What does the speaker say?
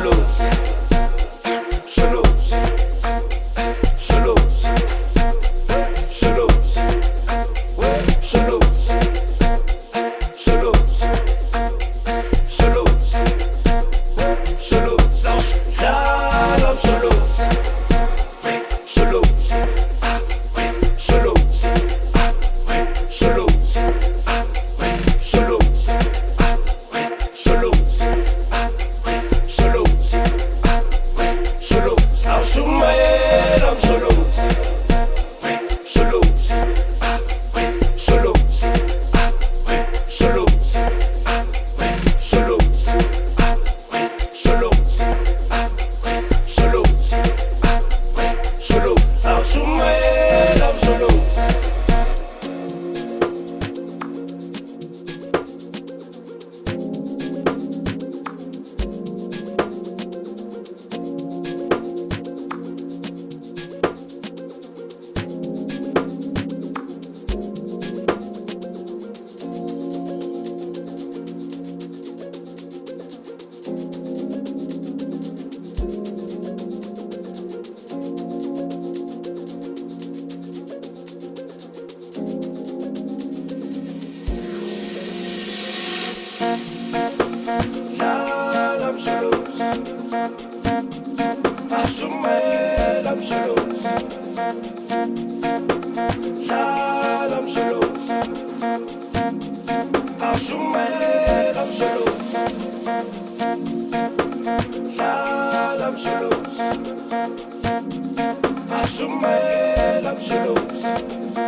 dlala ashumayela msholozi